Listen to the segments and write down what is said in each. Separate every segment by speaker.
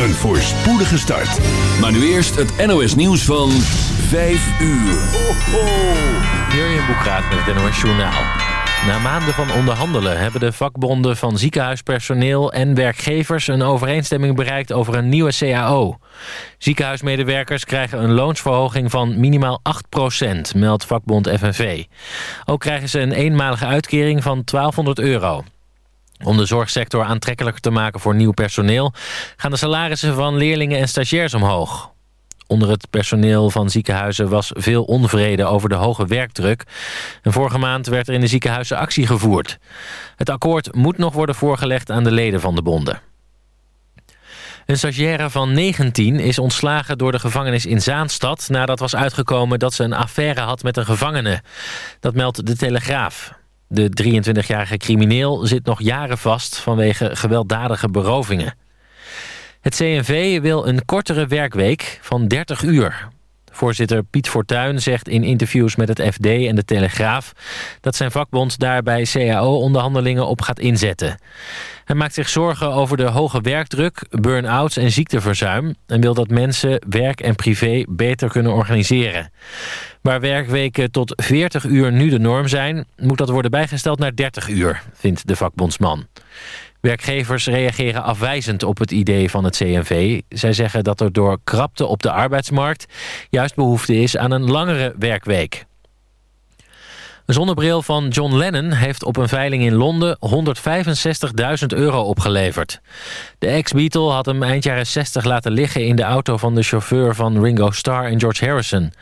Speaker 1: een voorspoedige start.
Speaker 2: Maar nu eerst het NOS nieuws van 5 uur. Ho, ho.
Speaker 3: Jurjen met het NOS Journaal. Na maanden van onderhandelen hebben de vakbonden van ziekenhuispersoneel en werkgevers een overeenstemming bereikt over een nieuwe CAO. Ziekenhuismedewerkers krijgen een loonsverhoging van minimaal 8% meldt vakbond FNV. Ook krijgen ze een eenmalige uitkering van 1200 euro. Om de zorgsector aantrekkelijker te maken voor nieuw personeel... gaan de salarissen van leerlingen en stagiairs omhoog. Onder het personeel van ziekenhuizen was veel onvrede over de hoge werkdruk. En vorige maand werd er in de ziekenhuizen actie gevoerd. Het akkoord moet nog worden voorgelegd aan de leden van de bonden. Een stagiaire van 19 is ontslagen door de gevangenis in Zaanstad... nadat was uitgekomen dat ze een affaire had met een gevangene. Dat meldt de Telegraaf. De 23-jarige crimineel zit nog jaren vast vanwege gewelddadige berovingen. Het CNV wil een kortere werkweek van 30 uur. Voorzitter Piet Fortuyn zegt in interviews met het FD en de Telegraaf... dat zijn vakbond daar bij CAO-onderhandelingen op gaat inzetten. Hij maakt zich zorgen over de hoge werkdruk, burn-outs en ziekteverzuim... en wil dat mensen werk en privé beter kunnen organiseren. Waar werkweken tot 40 uur nu de norm zijn... moet dat worden bijgesteld naar 30 uur, vindt de vakbondsman. Werkgevers reageren afwijzend op het idee van het CNV. Zij zeggen dat er door krapte op de arbeidsmarkt... juist behoefte is aan een langere werkweek. Een zonnebril van John Lennon heeft op een veiling in Londen 165.000 euro opgeleverd. De ex-Beatle had hem eind jaren 60 laten liggen in de auto van de chauffeur van Ringo Starr en George Harrison.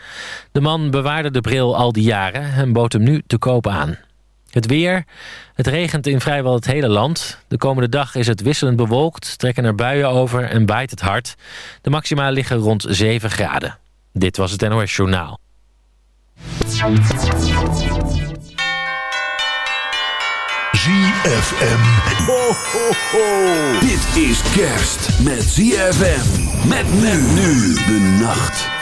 Speaker 3: De man bewaarde de bril al die jaren en bood hem nu te koop aan. Het weer. Het regent in vrijwel het hele land. De komende dag is het wisselend bewolkt, trekken er buien over en waait het hard. De maxima liggen rond 7 graden. Dit was het NOS Journaal.
Speaker 1: ZFM. Ho, ho, ho. Dit is kerst met ZFM. Met men nu de nacht.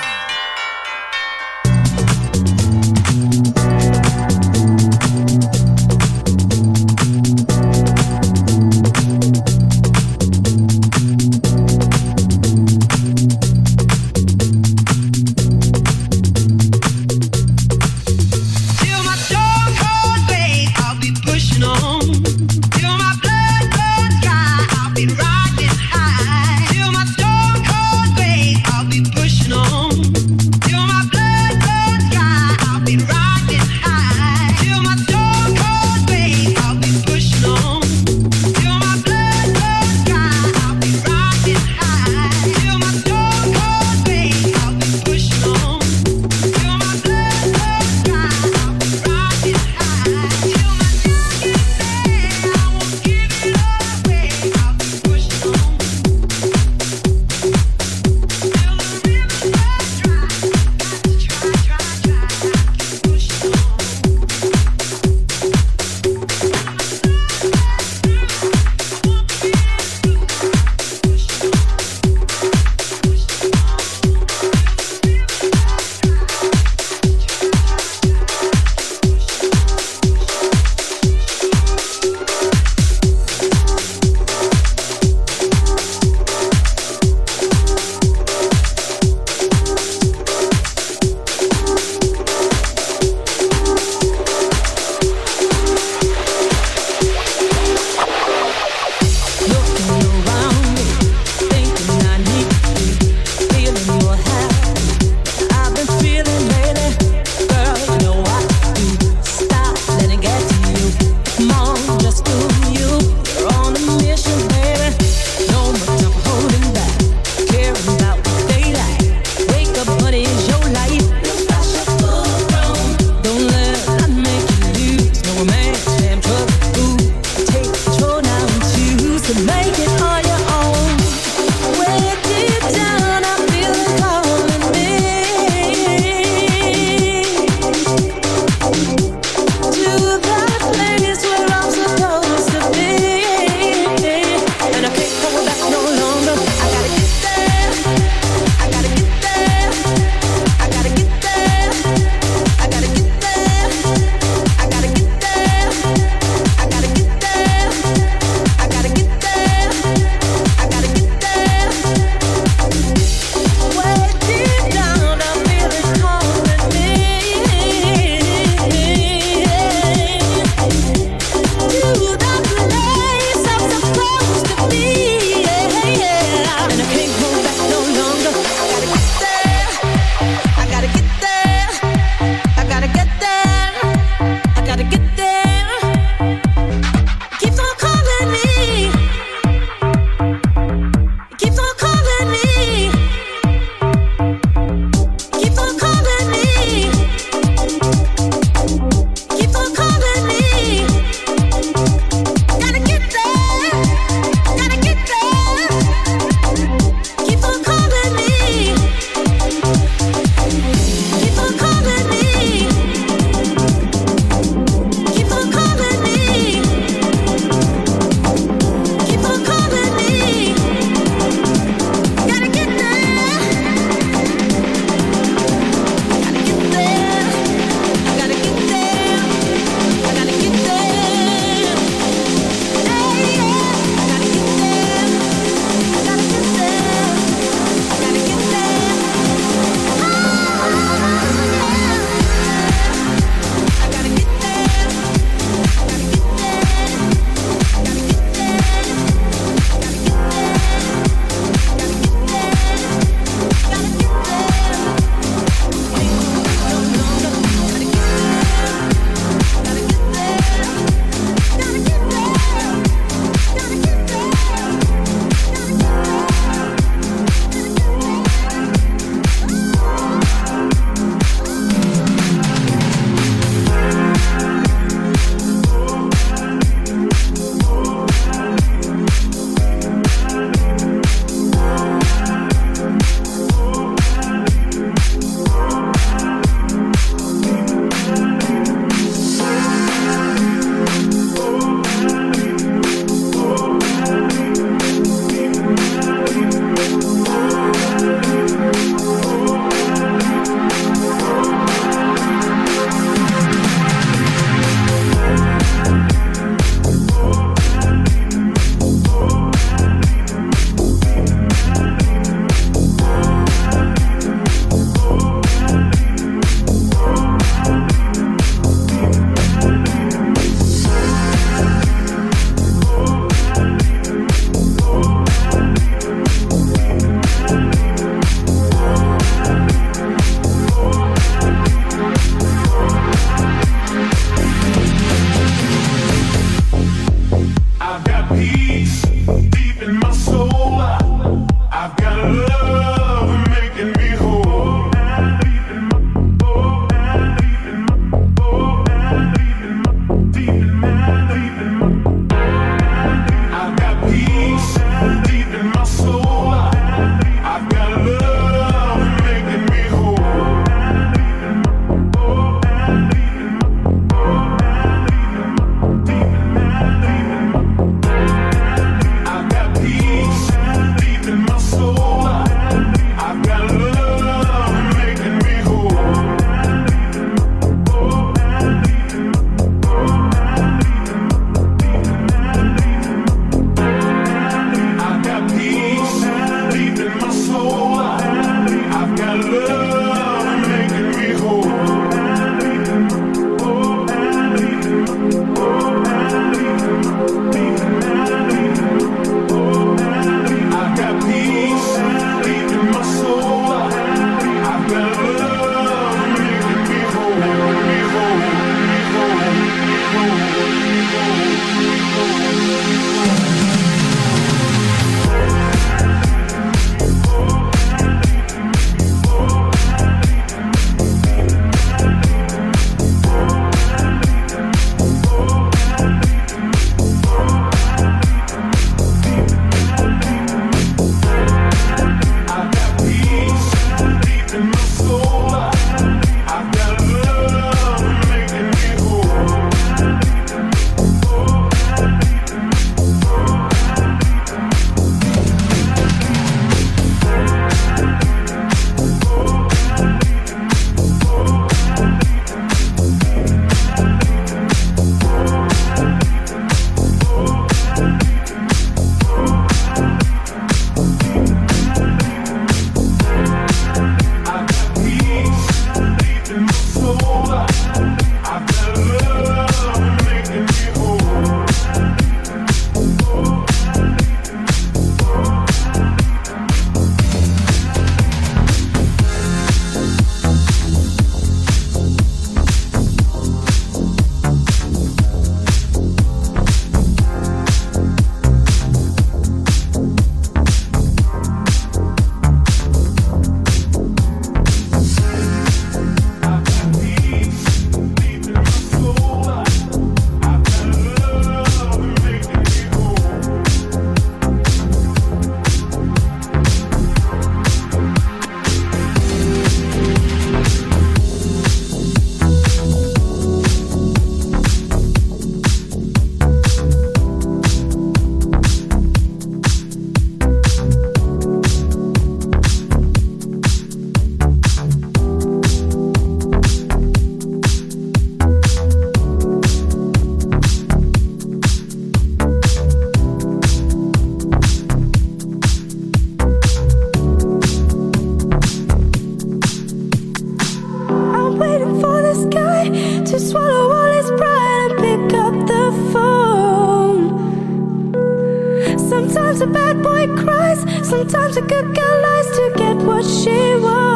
Speaker 4: cries. Sometimes a good
Speaker 2: girl lies to get what she wants.